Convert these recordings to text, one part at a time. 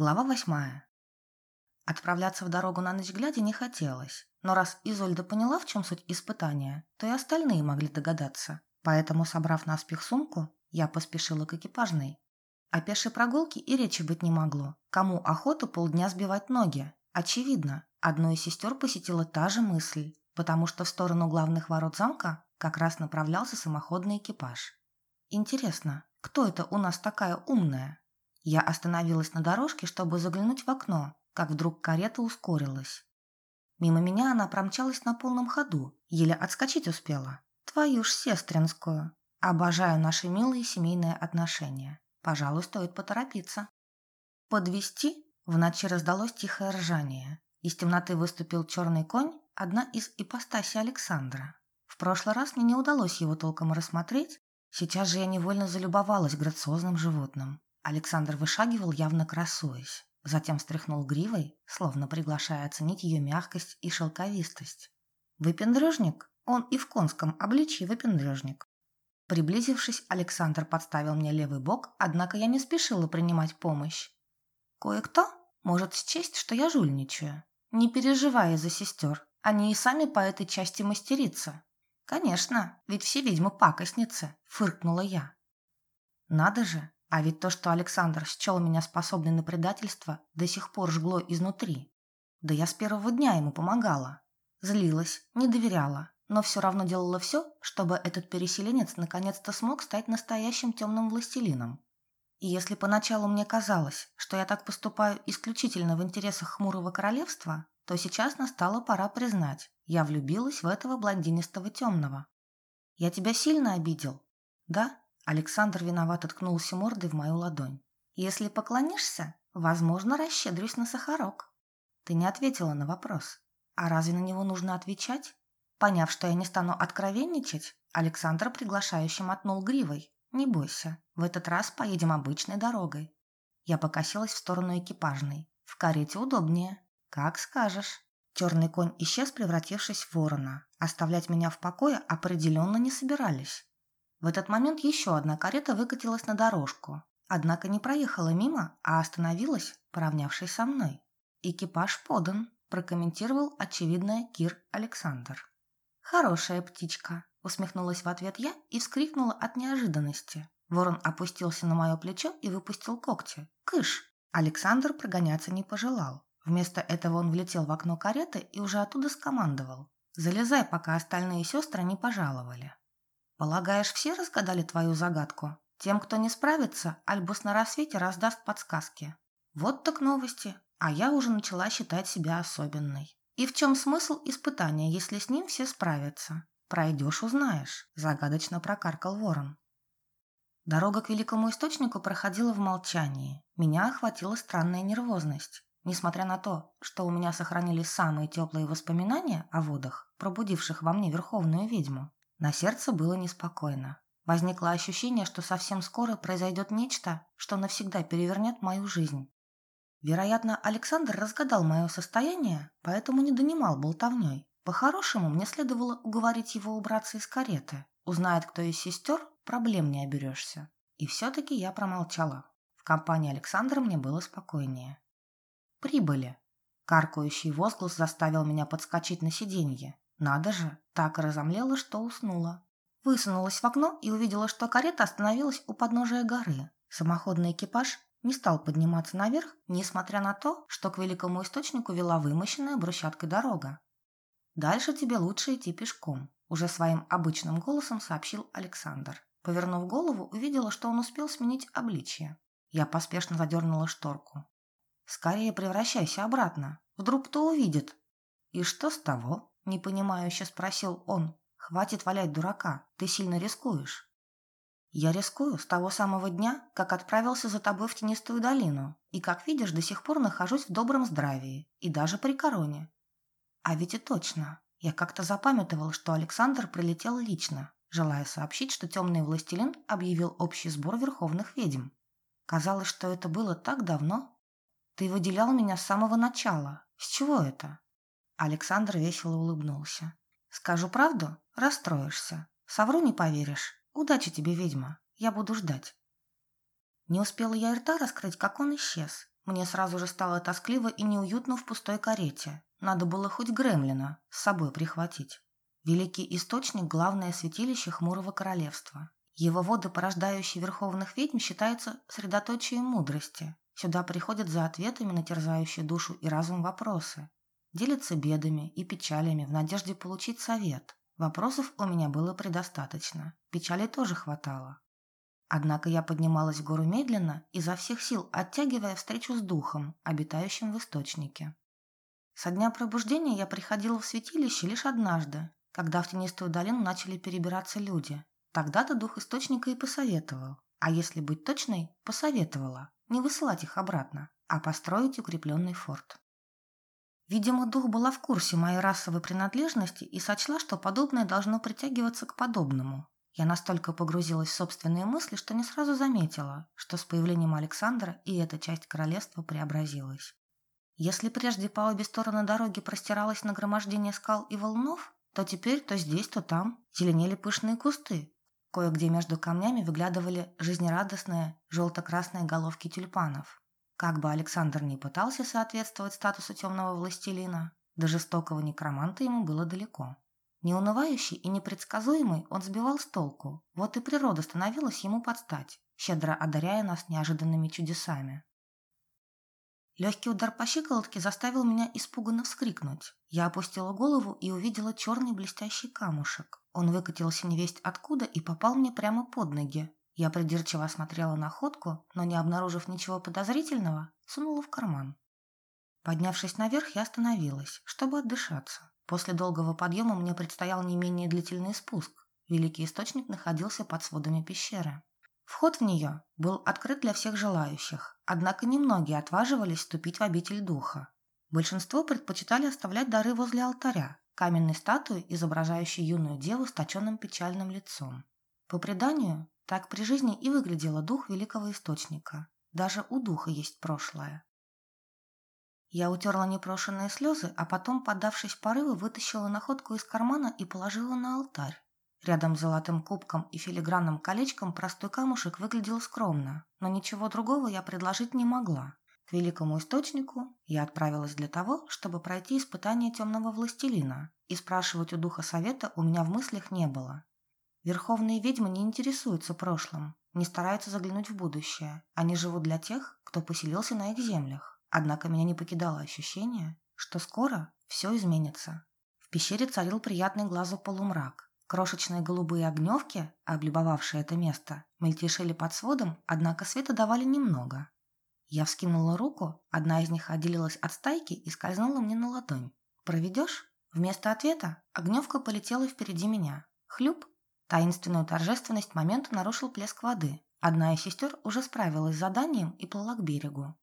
Глава восьмая. Отправляться в дорогу на ночь глядя не хотелось, но раз Изольда поняла, в чем суть испытания, то и остальные могли догадаться. Поэтому, собрав наспех сумку, я поспешила к экипажной. О пешей прогулке и речи быть не могло. Кому охоту полдня сбивать ноги? Очевидно, одной из сестер посетила та же мысль, потому что в сторону главных ворот замка как раз направлялся самоходный экипаж. Интересно, кто это у нас такая умная? Я остановилась на дорожке, чтобы заглянуть в окно, как вдруг карета ускорилась. Мимо меня она промчалась на полном ходу, еле отскочить успела. Твою ж сестринскую. Обожаю наши милые семейные отношения. Пожалуй, стоит поторопиться. Подвести? В ночи раздалось тихое ржание. Из темноты выступил черный конь, одна из ипостаси Александра. В прошлый раз мне не удалось его толком рассмотреть, сейчас же я невольно залюбовалась грациозным животным. Александр вышагивал, явно красуясь. Затем встряхнул гривой, словно приглашая оценить ее мягкость и шелковистость. «Выпендрежник? Он и в конском обличье выпендрежник». Приблизившись, Александр подставил мне левый бок, однако я не спешила принимать помощь. Кое-кто может счесть, что я жульничаю. Не переживай за сестер, они и сами по этой части мастерица. Конечно, ведь все ведьмы пакостницы, фыркнула я. Надо же, а ведь то, что Александр счел меня способной на предательство, до сих пор жгло изнутри. Да я с первого дня ему помогала. Злилась, не доверяла, но все равно делала все, чтобы этот переселенец наконец-то смог стать настоящим темным властелином. И если поначалу мне казалось, что я так поступаю исключительно в интересах хмурого королевства, то сейчас настала пора признать, я влюбилась в этого блондинистого темного. Я тебя сильно обидел? Да? Александр виновато ткнулся мордой в мою ладонь. «Если поклонишься, возможно, расщедрюсь на сахарок». Ты не ответила на вопрос. А разве на него нужно отвечать? Поняв, что я не стану откровенничать, Александр приглашающим мотнул гривой. «Не бойся, в этот раз поедем обычной дорогой». Я покосилась в сторону экипажной. «В карете удобнее». «Как скажешь». Черный конь исчез, превратившись в ворона. Оставлять меня в покое определенно не собирались. В этот момент еще одна карета выкатилась на дорожку, однако не проехала мимо, а остановилась, поравнявшись со мной. «Экипаж подан», – прокомментировал очевидное Кир Александр. «Хорошая птичка», – усмехнулась в ответ я и вскрикнула от неожиданности. Ворон опустился на мое плечо и выпустил когти. «Кыш!» Александр прогоняться не пожелал. Вместо этого он влетел в окно кареты и уже оттуда скомандовал. «Залезай, пока остальные сестры не пожаловали». Полагаешь, все разгадали твою загадку? Тем, кто не справится, Альбус на рассвете раздаст подсказки. Вот так новости. А я уже начала считать себя особенной. И в чем смысл испытания, если с ним все справятся? Пройдешь – узнаешь, загадочно прокаркал ворон. Дорога к великому источнику проходила в молчании. Меня охватила странная нервозность. Несмотря на то, что у меня сохранились самые теплые воспоминания о водах, пробудивших во мне верховную ведьму, на сердце было неспокойно. Возникло ощущение, что совсем скоро произойдет нечто, что навсегда перевернет мою жизнь. Вероятно, Александр разгадал мое состояние, поэтому не донимал болтовней. По-хорошему, мне следовало уговорить его убраться из кареты. Узнает, кто из сестер, проблем не оберешься. И все-таки я промолчала. В компании Александра мне было спокойнее. Прибыли. Каркающий возглас заставил меня подскочить на сиденье. Надо же, так разомлела, что уснула. Высунулась в окно и увидела, что карета остановилась у подножия горы. Самоходный экипаж не стал подниматься наверх, несмотря на то, что к великому источнику вела вымощенная брусчаткой дорога. «Дальше тебе лучше идти пешком», – уже своим обычным голосом сообщил Александр. Повернув голову, увидела, что он успел сменить обличье. Я поспешно задернула шторку. «Скорее превращайся обратно. Вдруг кто увидит?» «И что с того?» Непонимающе спросил он. Хватит валять дурака, ты сильно рискуешь. Я рискую с того самого дня, как отправился за тобой в тенистую долину, и, как видишь, до сих пор нахожусь в добром здравии, и даже при короне. А ведь и точно, я как-то запамятовал, что Александр прилетел лично, желая сообщить, что темный властелин объявил общий сбор верховных ведьм. Казалось, что это было так давно. Ты выделял меня с самого начала. С чего это? Александр весело улыбнулся. «Скажу правду, расстроишься. Совру не поверишь. Удачи тебе, ведьма. Я буду ждать». Не успела я рта раскрыть, как он исчез. Мне сразу же стало тоскливо и неуютно в пустой карете. Надо было хоть гремлина с собой прихватить. Великий источник – главное святилище Хмурого Королевства. Его воды, порождающие верховных ведьм, считаются средоточием мудрости. Сюда приходят за ответами на терзающие душу и разум вопросы. Делятся бедами и печалями в надежде получить совет. Вопросов у меня было предостаточно. Печали тоже хватало. Однако я поднималась в гору медленно, изо всех сил оттягивая встречу с духом, обитающим в источнике. Со дня пробуждения я приходила в святилище лишь однажды, когда в тенистую долину начали перебираться люди. Тогда-то дух источника и посоветовал. А если быть точной, посоветовала не высылать их обратно, а построить укрепленный форт. Видимо, дух была в курсе моей расовой принадлежности и сочла, что подобное должно притягиваться к подобному, я настолько погрузилась в собственные мысли, что не сразу заметила, что с появлением Александра и эта часть королевства преобразилась. Если прежде по обе стороны дороги простиралось нагромождение скал и волнов, то теперь то здесь, то там зеленели пышные кусты. Кое-где между камнями выглядывали жизнерадостные желто-красные головки тюльпанов. Как бы Александр ни пытался соответствовать статусу темного властелина, до жестокого некроманта ему было далеко. Неунывающий и непредсказуемый, он сбивал с толку. Вот и природа становилась ему подстать, щедро одаряя нас неожиданными чудесами. Легкий удар по щиколотке заставил меня испуганно вскрикнуть. Я опустила голову и увидела черный блестящий камушек. Он выкатился невесть откуда и попал мне прямо под ноги. Я придирчиво осмотрела находку, но не обнаружив ничего подозрительного, сунула в карман. Поднявшись наверх, я остановилась, чтобы отдышаться. После долгого подъема мне предстоял не менее длительный спуск. Великий источник находился под сводами пещеры. Вход в нее был открыт для всех желающих, однако немногие отваживались вступить в обитель духа. Большинство предпочитали оставлять дары возле алтаря, каменной статуи, изображающей юную деву с точенным печальным лицом. По преданию, так при жизни и выглядела дух великого источника. Даже у духа есть прошлое. Я утерла непрошенные слезы, а потом, поддавшись порыву, вытащила находку из кармана и положила на алтарь. Рядом с золотым кубком и филигранным колечком простой камушек выглядел скромно, но ничего другого я предложить не могла. К великому источнику я отправилась для того, чтобы пройти испытание темного властелина, и спрашивать у духа совета у меня в мыслях не было. Верховные ведьмы не интересуются прошлым, не стараются заглянуть в будущее. Они живут для тех, кто поселился на их землях. Однако меня не покидало ощущение, что скоро все изменится. В пещере царил приятный глазу полумрак. Крошечные голубые огневки, облюбовавшие это место, мельтешили под сводом, однако света давали немного. Я вскинула руку, одна из них отделилась от стайки и скользнула мне на ладонь. «Проведешь?» Вместо ответа огневка полетела впереди меня. Хлюп! Таинственную торжественность момента нарушил плеск воды. Одна из сестер уже справилась с заданием и плыла к берегу.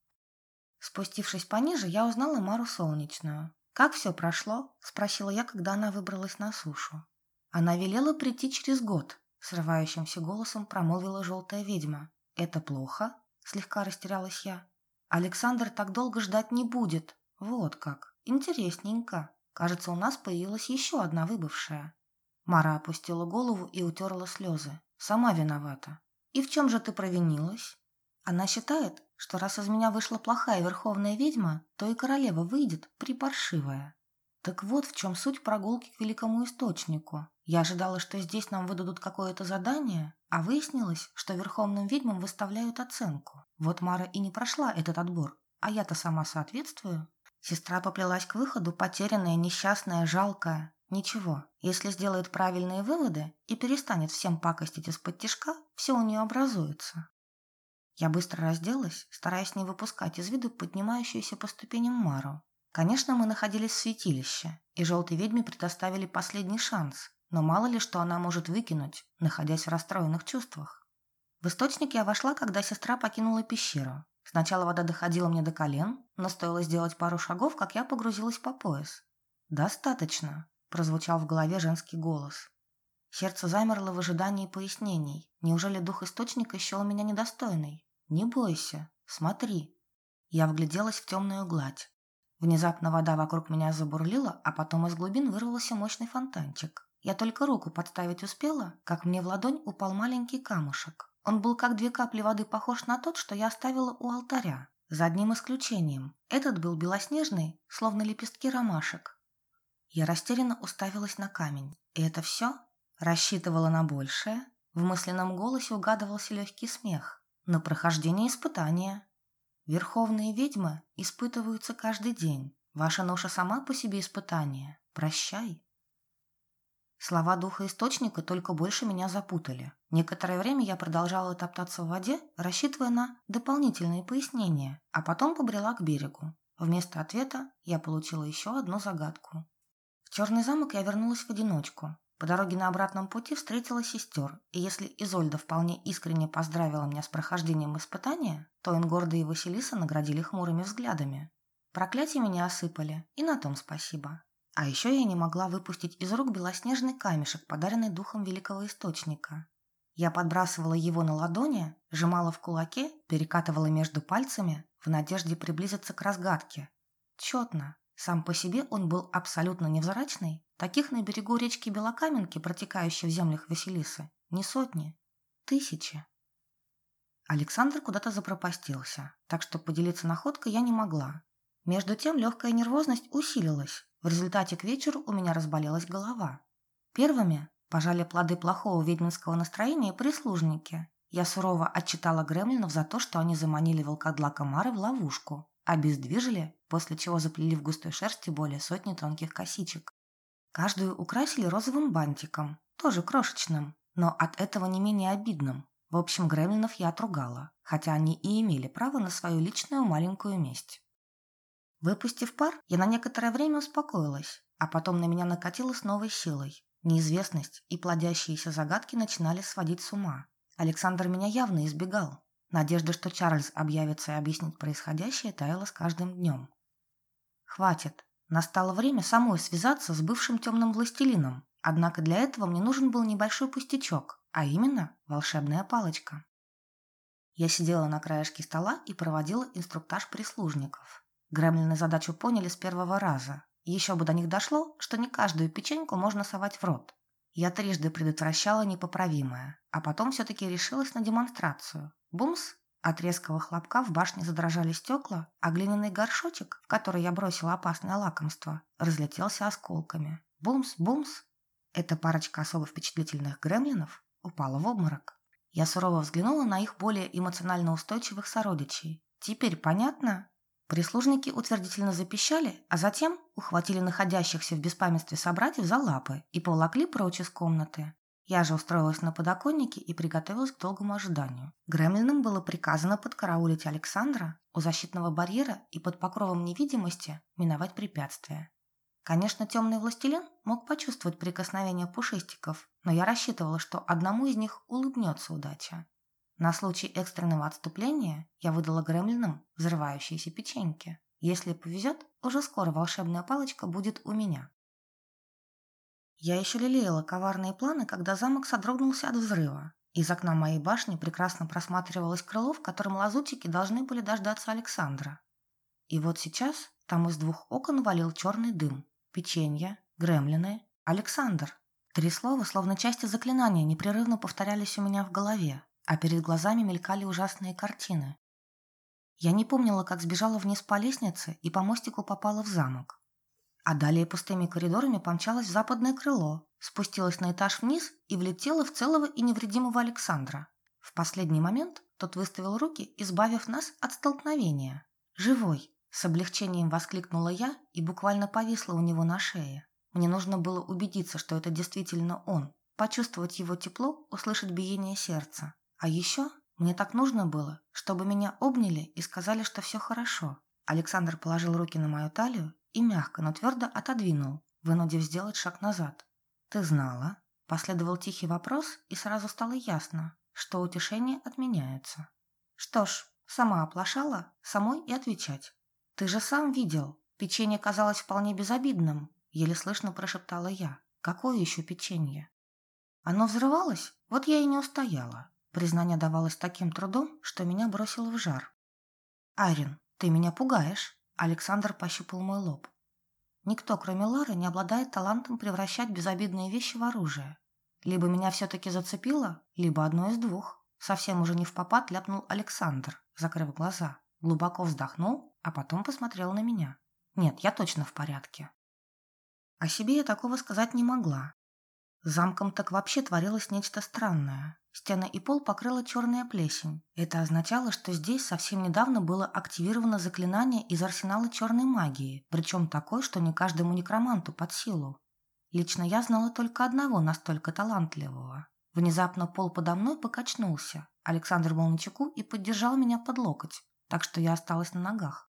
Спустившись пониже, я узнала Мару Солнечную. «Как все прошло?» – спросила я, когда она выбралась на сушу. Она велела прийти через год, срывающимся голосом промолвила желтая ведьма. «Это плохо?» – слегка растерялась я. «Александр так долго ждать не будет. Вот как. Интересненько. Кажется, у нас появилась еще одна выбывшая». Мара опустила голову и утерла слезы. «Сама виновата. И в чем же ты провинилась?» Она считает, что раз из меня вышла плохая верховная ведьма, то и королева выйдет припаршивая. Так вот в чем суть прогулки к великому источнику. Я ожидала, что здесь нам выдадут какое-то задание, а выяснилось, что верховным ведьмам выставляют оценку. Вот Мара и не прошла этот отбор, а я-то сама соответствую. Сестра поплелась к выходу, потерянная, несчастная, жалкая. Ничего, если сделает правильные выводы и перестанет всем пакостить из-под тишка, все у нее образуется. Я быстро разделась, стараясь не выпускать из виду поднимающуюся по ступеням Мару. Конечно, мы находились в святилище, и желтой ведьме предоставили последний шанс, но мало ли что она может выкинуть, находясь в расстроенных чувствах. В источник я вошла, когда сестра покинула пещеру. Сначала вода доходила мне до колен, но стоило сделать пару шагов, как я погрузилась по пояс. «Достаточно», – прозвучал в голове женский голос. Сердце замерло в ожидании пояснений. Неужели дух источника счел меня недостойной? «Не бойся, смотри». Я вгляделась в темную гладь. Внезапно вода вокруг меня забурлила, а потом из глубин вырвался мощный фонтанчик. Я только руку подставить успела, как мне в ладонь упал маленький камушек. Он был как две капли воды похож на тот, что я оставила у алтаря. За одним исключением. Этот был белоснежный, словно лепестки ромашек. Я растерянно уставилась на камень. И это все? Рассчитывала на большее? В мысленном голосе угадывался легкий смех. На прохождение испытания. Верховные ведьмы испытываются каждый день. Ваша ноша сама по себе испытание. Прощай. Слова духа источника только больше меня запутали. Некоторое время я продолжала топтаться в воде, рассчитывая на дополнительные пояснения, а потом побрела к берегу. Вместо ответа я получила еще одну загадку. В Черный замок я вернулась в одиночку. По дороге на обратном пути встретила сестер, и если Изольда вполне искренне поздравила меня с прохождением испытания, то Ингорда и Василиса наградили хмурыми взглядами. Проклятия меня осыпали, и на том спасибо. А еще я не могла выпустить из рук белоснежный камешек, подаренный духом великого источника. Я подбрасывала его на ладони, сжимала в кулаке, перекатывала между пальцами в надежде приблизиться к разгадке. Четно. Сам по себе он был абсолютно невзрачный. Таких на берегу речки Белокаменки, протекающей в землях Василисы, не сотни, тысячи. Александр куда-то запропастился, так что поделиться находкой я не могла. Между тем легкая нервозность усилилась, в результате к вечеру у меня разболелась голова. Первыми пожали плоды плохого ведьминского настроения прислужники. Я сурово отчитала гремлинов за то, что они заманили волкодлака Мары в ловушку, обездвижили, после чего заплели в густой шерсти более сотни тонких косичек. Каждую украсили розовым бантиком, тоже крошечным, но от этого не менее обидным. В общем, гремлинов я отругала, хотя они и имели право на свою личную маленькую месть. Выпустив пар, я на некоторое время успокоилась, а потом на меня накатило с новой силой. Неизвестность и плодящиеся загадки начинали сводить с ума. Александр меня явно избегал. Надежда, что Чарльз объявится и объяснит происходящее, таяла с каждым днем. Хватит. Настало время самой связаться с бывшим темным властелином. Однако для этого мне нужен был небольшой пустячок, а именно волшебная палочка. Я сидела на краешке стола и проводила инструктаж прислужников. Гремлины задачу поняли с первого раза. Еще бы до них дошло, что не каждую печеньку можно совать в рот. Я трижды предотвращала непоправимое, а потом все-таки решилась на демонстрацию. Бумс! От резкого хлопка в башне задрожали стекла, а глиняный горшочек, в который я бросила опасное лакомство, разлетелся осколками. Бумс! Бумс! Эта парочка особо впечатлительных гремлинов упала в обморок. Я сурово взглянула на их более эмоционально устойчивых сородичей. Теперь понятно, Прислужники утвердительно запищали, а затем ухватили находящихся в беспамятстве собратьев за лапы и поволокли прочь из комнаты. Я же устроилась на подоконнике и приготовилась к долгому ожиданию. Гремлинам было приказано подкараулить Александра у защитного барьера и под покровом невидимости миновать препятствия. Конечно, темный властелин мог почувствовать прикосновение пушистиков, но я рассчитывала, что одному из них улыбнется удача. На случай экстренного отступления я выдала гремлинам взрывающиеся печеньки. Если повезет, уже скоро волшебная палочка будет у меня. Я еще лелеяла коварные планы, когда замок содрогнулся от взрыва. Из окна моей башни прекрасно просматривалось крыло, в котором лазутчики должны были дождаться Александра. И вот сейчас там из двух окон валил черный дым. Печенье, гремлины, Александр. Три слова, словно части заклинания, непрерывно повторялись у меня в голове, а перед глазами мелькали ужасные картины. Я не помнила, как сбежала вниз по лестнице и по мостику попала в замок. А далее пустыми коридорами помчалась в западное крыло, спустилась на этаж вниз и влетела в целого и невредимого Александра. В последний момент тот выставил руки, избавив нас от столкновения. «Живой!» – с облегчением воскликнула я и буквально повисла у него на шее. Мне нужно было убедиться, что это действительно он, почувствовать его тепло, услышать биение сердца. А еще мне так нужно было, чтобы меня обняли и сказали, что все хорошо. Александр положил руки на мою талию и мягко, но твердо отодвинул, вынудив сделать шаг назад. «Ты знала?» Последовал тихий вопрос, и сразу стало ясно, что утешение отменяется. Что ж, сама оплошала, самой и отвечать. «Ты же сам видел, печенье казалось вполне безобидным», еле слышно прошептала я. «Какое еще печенье?» Оно взрывалось, вот я и не устояла. Признание давалось таким трудом, что меня бросило в жар. «Айрин, ты меня пугаешь!» Александр пощупал мой лоб. Никто, кроме Лары, не обладает талантом превращать безобидные вещи в оружие. Либо меня все-таки зацепило, либо одно из двух. Совсем уже не в попад ляпнул Александр, закрыв глаза. глубоко вздохнул, а потом посмотрел на меня. Нет, я точно в порядке. О себе я такого сказать не могла. Замком так вообще творилось нечто странное. Стены и пол покрыла черная плесень. Это означало, что здесь совсем недавно было активировано заклинание из арсенала черной магии, причем такой, что не каждому некроманту под силу. Лично я знала только одного настолько талантливого. Внезапно пол подо мной покачнулся. Александр был на чеку и поддержал меня под локоть, так что я осталась на ногах.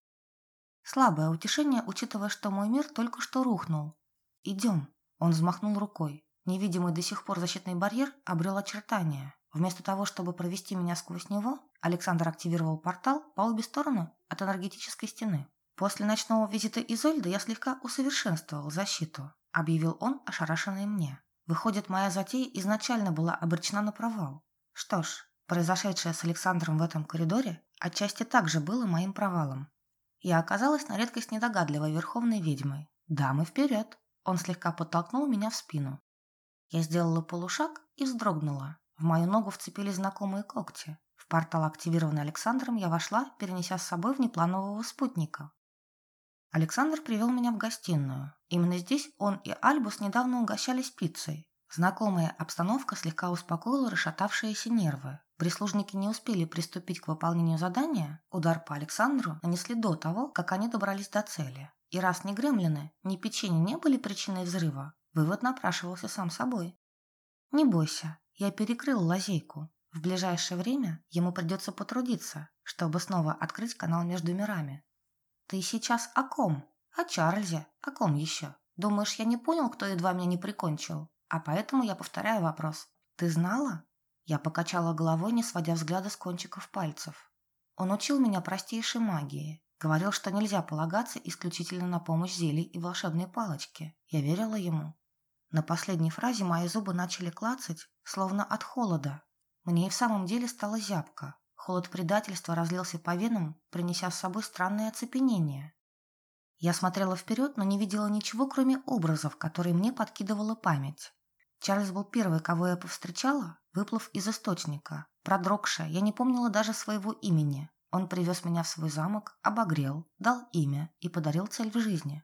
Слабое утешение, учитывая, что мой мир только что рухнул. «Идем», – он взмахнул рукой. Невидимый до сих пор защитный барьер обрел очертания. Вместо того, чтобы провести меня сквозь него, Александр активировал портал по обе стороны от энергетической стены. После ночного визита Изольды я слегка усовершенствовал защиту, объявил он, ошарашенный мне. Выходит, моя затея изначально была обречена на провал. Что ж, произошедшее с Александром в этом коридоре отчасти также было моим провалом. Я оказалась на редкость недогадливой верховной ведьмой. «Дамы, вперед!» Он слегка подтолкнул меня в спину. Я сделала полушаг и вздрогнула. В мою ногу вцепились знакомые когти. В портал, активированный Александром, я вошла, перенеся с собой внепланового спутника. Александр привел меня в гостиную. Именно здесь он и Альбус недавно угощались пиццей. Знакомая обстановка слегка успокоила расшатавшиеся нервы. Прислужники не успели приступить к выполнению задания, удар по Александру нанесли до того, как они добрались до цели. И раз ни гремлины, ни печенье не были причиной взрыва, вывод напрашивался сам собой. «Не бойся, я перекрыл лазейку. В ближайшее время ему придется потрудиться, чтобы снова открыть канал между мирами. «Ты сейчас о ком? О Чарльзе. О ком еще? Думаешь, я не понял, кто едва меня не прикончил? А поэтому я повторяю вопрос. Ты знала?» Я покачала головой, не сводя взгляда с кончиков пальцев. Он учил меня простейшей магии. Говорил, что нельзя полагаться исключительно на помощь зелий и волшебной палочки. Я верила ему. На последней фразе мои зубы начали клацать, словно от холода. Мне и в самом деле стало зябко. Холод предательства разлился по венам, принеся с собой странное оцепенение. Я смотрела вперед, но не видела ничего, кроме образов, которые мне подкидывала память. Чарльз был первый, кого я повстречала, выплыв из источника. Продрогшая, я не помнила даже своего имени. Он привез меня в свой замок, обогрел, дал имя и подарил цель в жизни.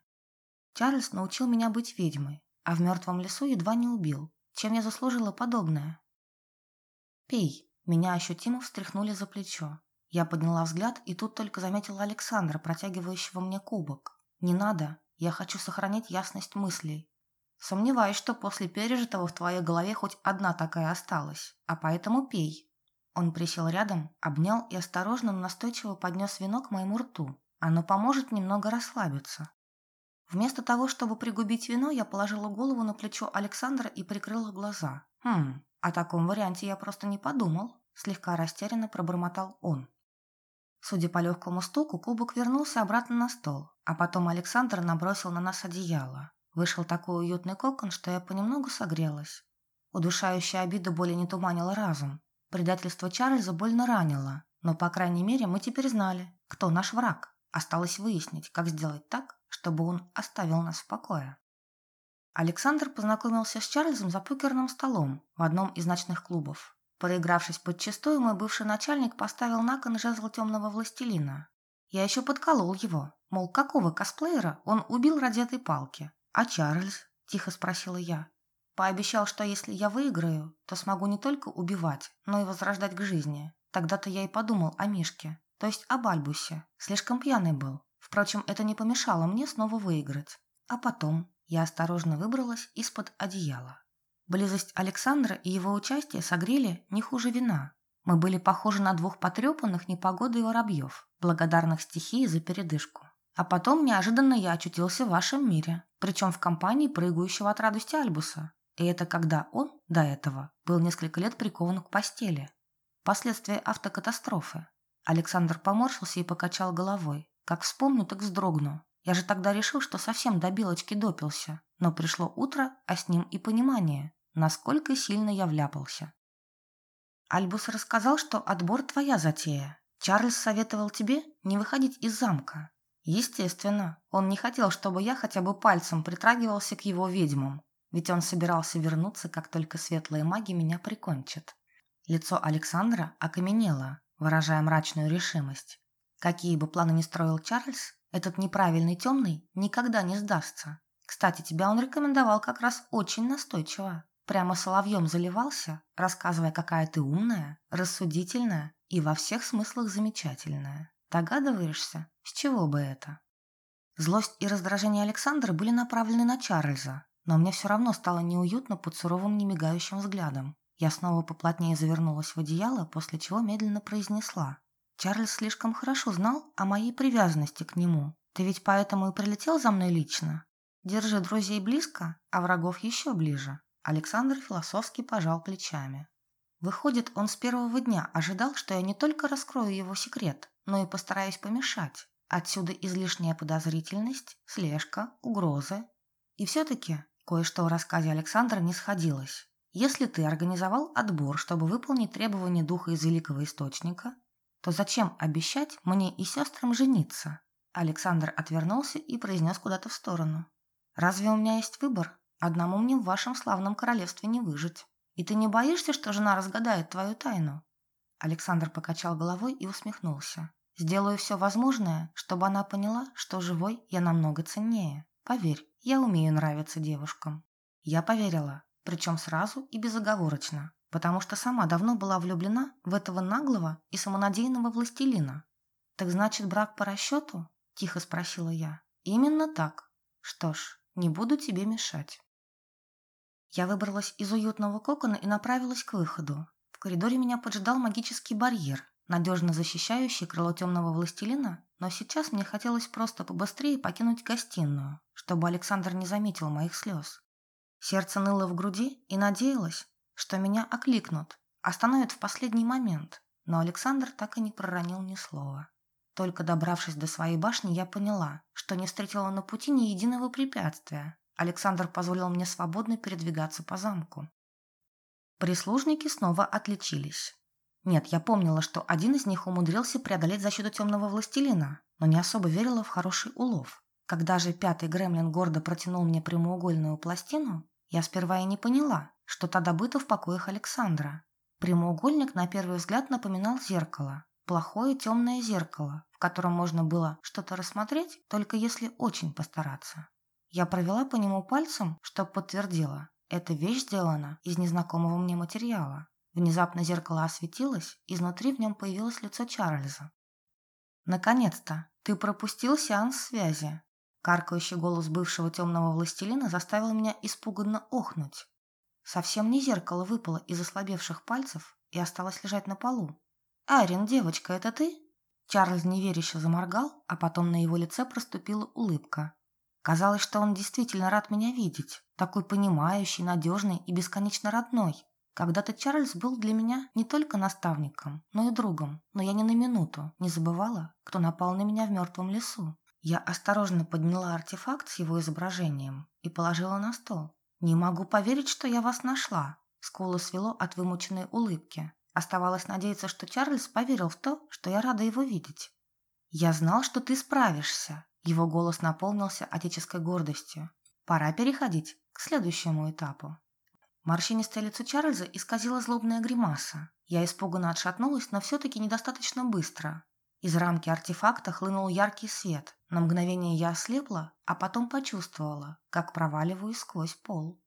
Чарльз научил меня быть ведьмой, а в мертвом лесу едва не убил. Чем я заслужила подобное? «Пей», меня ощутимо встряхнули за плечо. Я подняла взгляд и тут только заметила Александра, протягивающего мне кубок. «Не надо, я хочу сохранить ясность мыслей. Сомневаюсь, что после пережитого в твоей голове хоть одна такая осталась, а поэтому пей». Он присел рядом, обнял и осторожно, но настойчиво поднес вино к моему рту. Оно поможет немного расслабиться. Вместо того, чтобы пригубить вино, я положила голову на плечо Александра и прикрыла глаза. Хм, о таком варианте я просто не подумал, слегка растерянно пробормотал он. Судя по легкому стуку, кубок вернулся обратно на стол, а потом Александр набросил на нас одеяло. Вышел такой уютный кокон, что я понемногу согрелась. Удушающая обида более не туманила разум. Предательство Чарльза больно ранило, но, по крайней мере, мы теперь знали, кто наш враг. Осталось выяснить, как сделать так, чтобы он оставил нас в покое. Александр познакомился с Чарльзом за покерным столом в одном из ночных клубов. Проигравшись подчистую, мой бывший начальник поставил на кон жезл темного властелина. Я еще подколол его, мол, какого косплеера он убил ради этой палки. «А Чарльз?» – тихо спросила я. Пообещал, что если я выиграю, то смогу не только убивать, но и возрождать к жизни. Тогда-то я и подумал о Мишке, то есть об Альбусе. Слишком пьяный был. Впрочем, это не помешало мне снова выиграть. А потом я осторожно выбралась из-под одеяла. Близость Александра и его участие согрели не хуже вина. Мы были похожи на двух потрепанных непогодой воробьев, благодарных стихии за передышку. А потом неожиданно я очутился в вашем мире, причем в компании прыгающего от радости Альбуса. И это когда он, до этого, был несколько лет прикован к постели. Последствия автокатастрофы. Александр поморщился и покачал головой. Как вспомню, так вздрогну. Я же тогда решил, что совсем до белочки допился. Но пришло утро, а с ним и понимание, насколько сильно я вляпался. Альбус рассказал, что отбор твоя затея. Чарльз советовал тебе не выходить из замка. Естественно, он не хотел, чтобы я хотя бы пальцем притрагивался к его ведьмам, ведь он собирался вернуться, как только светлые маги меня прикончат. Лицо Александра окаменело, выражая мрачную решимость. Какие бы планы ни строил Чарльз, этот неправильный темный никогда не сдастся. Кстати, тебя он рекомендовал как раз очень настойчиво. Прямо соловьем заливался, рассказывая, какая ты умная, рассудительная и во всех смыслах замечательная. Догадываешься, с чего бы это? Злость и раздражение Александра были направлены на Чарльза, но мне все равно стало неуютно под суровым немигающим взглядом. Я снова поплотнее завернулась в одеяло, после чего медленно произнесла. «Чарльз слишком хорошо знал о моей привязанности к нему. Ты ведь поэтому и прилетел за мной лично? Держи друзей близко, а врагов еще ближе». Александр философски пожал плечами. Выходит, он с первого дня ожидал, что я не только раскрою его секрет, но и постараюсь помешать. Отсюда излишняя подозрительность, слежка, угрозы. И все-таки кое-что в рассказе Александра не сходилось. Если ты организовал отбор, чтобы выполнить требования духа из Великого Источника, то зачем обещать мне и сестрам жениться? Александр отвернулся и произнес куда-то в сторону. Разве у меня есть выбор? Одному мне в вашем славном королевстве не выжить. И ты не боишься, что жена разгадает твою тайну?» Александр покачал головой и усмехнулся. «Сделаю все возможное, чтобы она поняла, что живой я намного ценнее. Поверь, я умею нравиться девушкам». Я поверила, причем сразу и безоговорочно, потому что сама давно была влюблена в этого наглого и самонадеянного властелина. «Так значит, брак по расчету?» – тихо спросила я. «Именно так. Что ж, не буду тебе мешать». Я выбралась из уютного кокона и направилась к выходу. В коридоре меня поджидал магический барьер, надежно защищающий крыло темного властелина, но сейчас мне хотелось просто побыстрее покинуть гостиную, чтобы Александр не заметил моих слез. Сердце ныло в груди и надеялось, что меня окликнут, остановят в последний момент, но Александр так и не проронил ни слова. Только добравшись до своей башни, я поняла, что не встретила на пути ни единого препятствия, Александр позволил мне свободно передвигаться по замку. Прислужники снова отличились. Нет, я помнила, что один из них умудрился преодолеть защиту темного властелина, но не особо верила в хороший улов. Когда же пятый гремлин гордо протянул мне прямоугольную пластину, я сперва и не поняла, что та добыта в покоях Александра. Прямоугольник на первый взгляд напоминал зеркало. Плохое темное зеркало, в котором можно было что-то рассмотреть, только если очень постараться. Я провела по нему пальцем, что подтвердила. Эта вещь сделана из незнакомого мне материала. Внезапно зеркало осветилось, изнутри в нем появилось лицо Чарльза. «Наконец-то! Ты пропустил сеанс связи!» Каркающий голос бывшего темного властелина заставил меня испуганно охнуть. Совсем не зеркало выпало из ослабевших пальцев и осталось лежать на полу. «Айрин, девочка, это ты?» Чарльз неверяще заморгал, а потом на его лице проступила улыбка. Казалось, что он действительно рад меня видеть, такой понимающий, надежный и бесконечно родной. Когда-то Чарльз был для меня не только наставником, но и другом, но я ни на минуту не забывала, кто напал на меня в мертвом лесу. Я осторожно подняла артефакт с его изображением и положила на стол. «Не могу поверить, что я вас нашла», – скулы свело от вымученной улыбки. Оставалось надеяться, что Чарльз поверил в то, что я рада его видеть. «Я знал, что ты справишься», его голос наполнился отеческой гордостью. Пора переходить к следующему этапу. Морщинистое лицо Чарльза исказило злобная гримаса. Я испуганно отшатнулась, но все-таки недостаточно быстро. Из рамки артефакта хлынул яркий свет. На мгновение я ослепла, а потом почувствовала, как проваливаюсь сквозь пол.